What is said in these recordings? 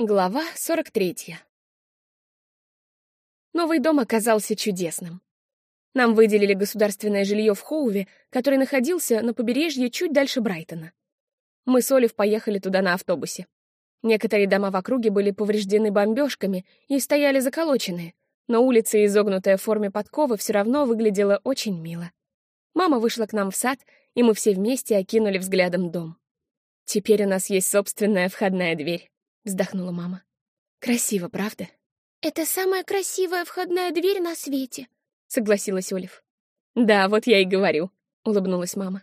Глава 43. Новый дом оказался чудесным. Нам выделили государственное жилье в Хоуве, который находился на побережье чуть дальше Брайтона. Мы с Олив поехали туда на автобусе. Некоторые дома в округе были повреждены бомбежками и стояли заколоченные, но улица, изогнутая в форме подковы, все равно выглядела очень мило. Мама вышла к нам в сад, и мы все вместе окинули взглядом дом. Теперь у нас есть собственная входная дверь вздохнула мама. Красиво, правда? Это самая красивая входная дверь на свете, согласилась Олив. Да, вот я и говорю, улыбнулась мама.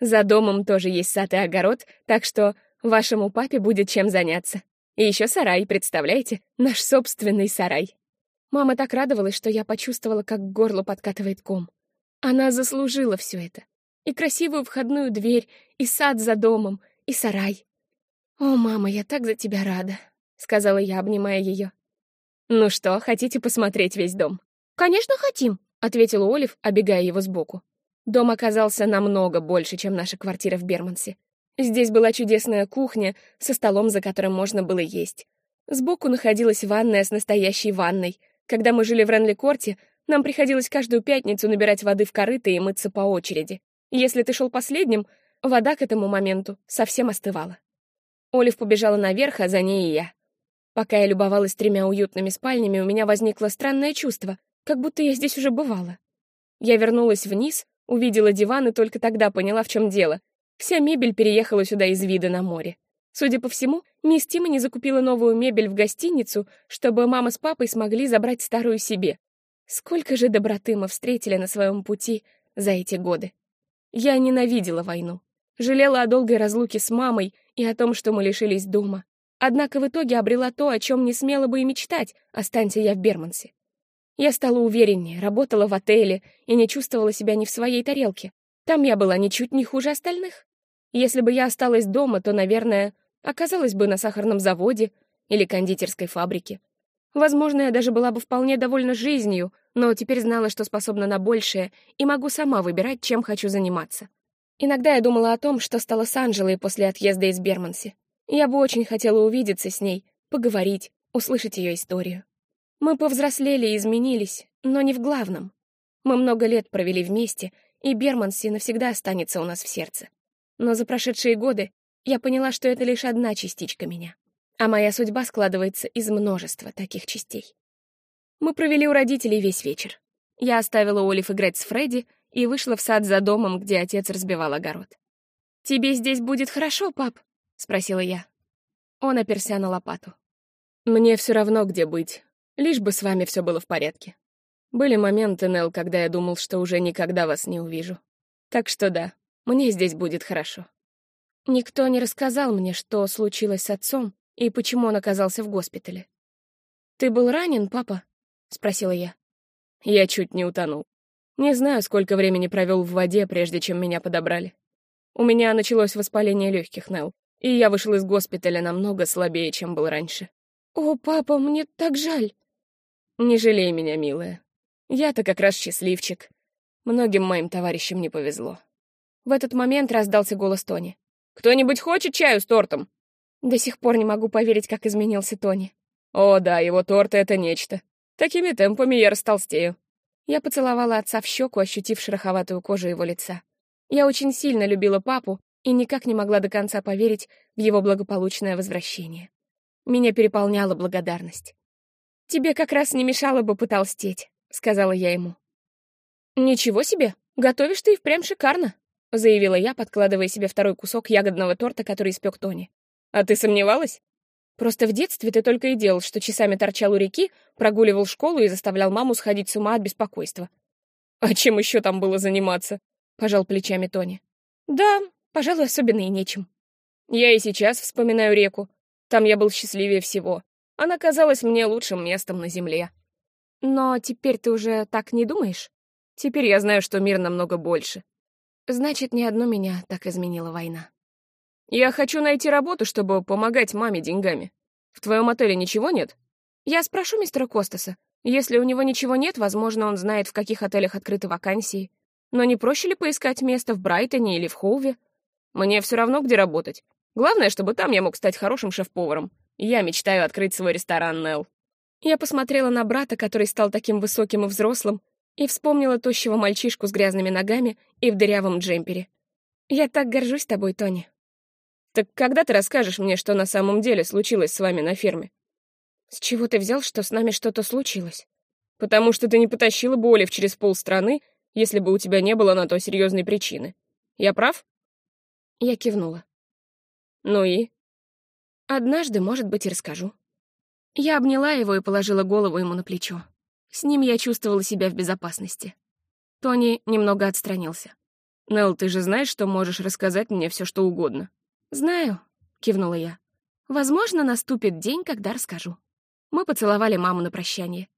За домом тоже есть сад и огород, так что вашему папе будет чем заняться. И еще сарай, представляете? Наш собственный сарай. Мама так радовалась, что я почувствовала, как к горлу подкатывает ком. Она заслужила все это. И красивую входную дверь, и сад за домом, и сарай. «О, мама, я так за тебя рада», — сказала я, обнимая ее. «Ну что, хотите посмотреть весь дом?» «Конечно, хотим», — ответила Олив, обегая его сбоку. Дом оказался намного больше, чем наша квартира в Бермансе. Здесь была чудесная кухня со столом, за которым можно было есть. Сбоку находилась ванная с настоящей ванной. Когда мы жили в Ренли-Корте, нам приходилось каждую пятницу набирать воды в корыто и мыться по очереди. Если ты шел последним, вода к этому моменту совсем остывала. Олив побежала наверх, а за ней и я. Пока я любовалась тремя уютными спальнями, у меня возникло странное чувство, как будто я здесь уже бывала. Я вернулась вниз, увидела диван и только тогда поняла, в чем дело. Вся мебель переехала сюда из вида на море. Судя по всему, мисс Тимони закупила новую мебель в гостиницу, чтобы мама с папой смогли забрать старую себе. Сколько же доброты мы встретили на своем пути за эти годы. Я ненавидела войну. Жалела о долгой разлуке с мамой и о том, что мы лишились дома. Однако в итоге обрела то, о чем не смела бы и мечтать, останься я в Бермансе. Я стала увереннее, работала в отеле и не чувствовала себя ни в своей тарелке. Там я была ничуть не хуже остальных. Если бы я осталась дома, то, наверное, оказалась бы на сахарном заводе или кондитерской фабрике. Возможно, я даже была бы вполне довольна жизнью, но теперь знала, что способна на большее и могу сама выбирать, чем хочу заниматься. Иногда я думала о том, что стало с Анжелой после отъезда из Берманси. Я бы очень хотела увидеться с ней, поговорить, услышать ее историю. Мы повзрослели и изменились, но не в главном. Мы много лет провели вместе, и Берманси навсегда останется у нас в сердце. Но за прошедшие годы я поняла, что это лишь одна частичка меня, а моя судьба складывается из множества таких частей. Мы провели у родителей весь вечер. Я оставила Олив играть с Фредди, и вышла в сад за домом, где отец разбивал огород. «Тебе здесь будет хорошо, пап?» — спросила я. Он оперся на лопату. «Мне все равно, где быть, лишь бы с вами все было в порядке. Были моменты, Нелл, когда я думал, что уже никогда вас не увижу. Так что да, мне здесь будет хорошо». Никто не рассказал мне, что случилось с отцом и почему он оказался в госпитале. «Ты был ранен, папа?» — спросила я. Я чуть не утонул. Не знаю, сколько времени провел в воде, прежде чем меня подобрали. У меня началось воспаление легких, Нелл, и я вышел из госпиталя намного слабее, чем был раньше. «О, папа, мне так жаль!» «Не жалей меня, милая. Я-то как раз счастливчик. Многим моим товарищам не повезло». В этот момент раздался голос Тони. «Кто-нибудь хочет чаю с тортом?» До сих пор не могу поверить, как изменился Тони. «О, да, его торты — это нечто. Такими темпами я растолстею. Я поцеловала отца в щеку, ощутив шероховатую кожу его лица. Я очень сильно любила папу и никак не могла до конца поверить в его благополучное возвращение. Меня переполняла благодарность. «Тебе как раз не мешало бы потолстеть», — сказала я ему. «Ничего себе, готовишь ты и впрямь шикарно», — заявила я, подкладывая себе второй кусок ягодного торта, который испек Тони. «А ты сомневалась?» Просто в детстве ты только и делал, что часами торчал у реки, прогуливал школу и заставлял маму сходить с ума от беспокойства. А чем еще там было заниматься? Пожал плечами Тони. Да, пожалуй, особенно и нечем. Я и сейчас вспоминаю реку. Там я был счастливее всего. Она казалась мне лучшим местом на земле. Но теперь ты уже так не думаешь? Теперь я знаю, что мир намного больше. Значит, не одну меня так изменила война. Я хочу найти работу, чтобы помогать маме деньгами. В твоем отеле ничего нет? Я спрошу мистера Костаса. Если у него ничего нет, возможно, он знает, в каких отелях открыты вакансии. Но не проще ли поискать место в Брайтоне или в Хоуве? Мне все равно, где работать. Главное, чтобы там я мог стать хорошим шеф-поваром. Я мечтаю открыть свой ресторан, Нелл. Я посмотрела на брата, который стал таким высоким и взрослым, и вспомнила тощего мальчишку с грязными ногами и в дырявом джемпере. Я так горжусь тобой, Тони. Так когда ты расскажешь мне, что на самом деле случилось с вами на ферме? С чего ты взял, что с нами что-то случилось? Потому что ты не потащила бы Олив через полстраны, если бы у тебя не было на то серьезной причины. Я прав? Я кивнула. Ну и? Однажды, может быть, и расскажу. Я обняла его и положила голову ему на плечо. С ним я чувствовала себя в безопасности. Тони немного отстранился. «Нелл, ты же знаешь, что можешь рассказать мне все, что угодно?» «Знаю», — кивнула я. «Возможно, наступит день, когда расскажу». Мы поцеловали маму на прощание.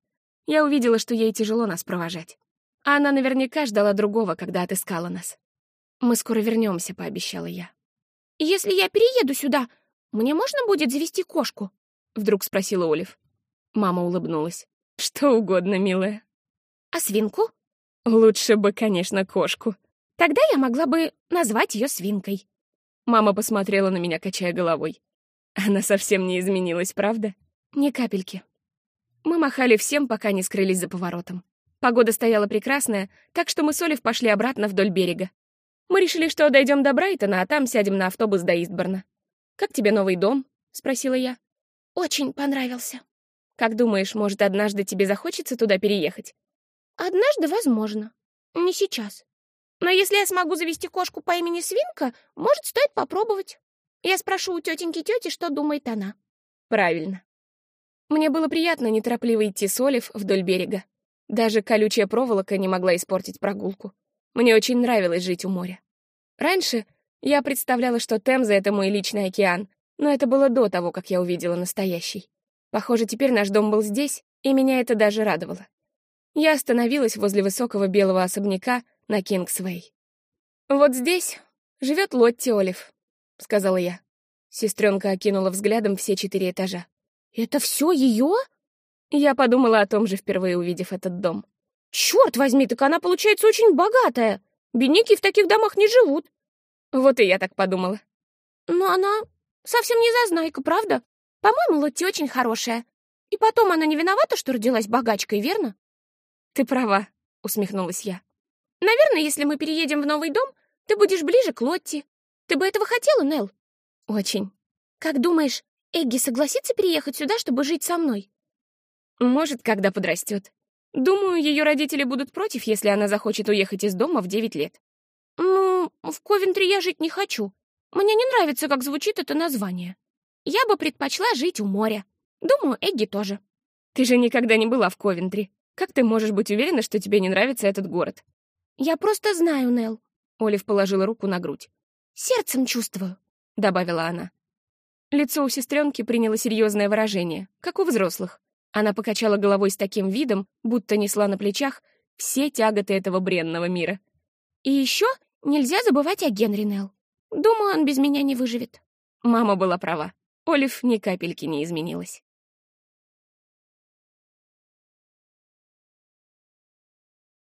Я увидела, что ей тяжело нас провожать. А она наверняка ждала другого, когда отыскала нас. «Мы скоро вернемся, пообещала я. «Если я перееду сюда, мне можно будет завести кошку?» — вдруг спросила Олив. Мама улыбнулась. «Что угодно, милая». «А свинку?» «Лучше бы, конечно, кошку». «Тогда я могла бы назвать ее свинкой». Мама посмотрела на меня, качая головой. Она совсем не изменилась, правда? Ни капельки. Мы махали всем, пока не скрылись за поворотом. Погода стояла прекрасная, так что мы с Олив пошли обратно вдоль берега. Мы решили, что дойдем до Брайтона, а там сядем на автобус до Истборна. «Как тебе новый дом?» — спросила я. «Очень понравился». «Как думаешь, может, однажды тебе захочется туда переехать?» «Однажды, возможно. Не сейчас. Но если я смогу завести кошку по имени Свинка, может, стоит попробовать. Я спрошу у тетеньки тети, что думает она». «Правильно». Мне было приятно неторопливо идти с Олив вдоль берега. Даже колючая проволока не могла испортить прогулку. Мне очень нравилось жить у моря. Раньше я представляла, что Темза — это мой личный океан, но это было до того, как я увидела настоящий. Похоже, теперь наш дом был здесь, и меня это даже радовало. Я остановилась возле высокого белого особняка на Кингсвей. «Вот здесь живет Лотти Олив», — сказала я. Сестренка окинула взглядом все четыре этажа. «Это все ее?» Я подумала о том же, впервые увидев этот дом. «Черт возьми, так она, получается, очень богатая. Беники в таких домах не живут». Вот и я так подумала. «Но она Совсем не зазнайка, правда? По-моему, Лотти очень хорошая. И потом она не виновата, что родилась богачкой, верно? Ты права, усмехнулась я. Наверное, если мы переедем в новый дом, ты будешь ближе к Лотти. Ты бы этого хотела, Нелл? Очень. Как думаешь, Эгги согласится переехать сюда, чтобы жить со мной? Может, когда подрастет. Думаю, ее родители будут против, если она захочет уехать из дома в девять лет. Ну, в Ковентри я жить не хочу. Мне не нравится, как звучит это название. Я бы предпочла жить у моря. Думаю, Эгги тоже. Ты же никогда не была в Ковентри. Как ты можешь быть уверена, что тебе не нравится этот город? Я просто знаю, Нелл. Олив положила руку на грудь. Сердцем чувствую, добавила она. Лицо у сестренки приняло серьезное выражение, как у взрослых. Она покачала головой с таким видом, будто несла на плечах все тяготы этого бренного мира. И еще нельзя забывать о Генри, Нелл. Думаю, он без меня не выживет. Мама была права. Олив ни капельки не изменилась.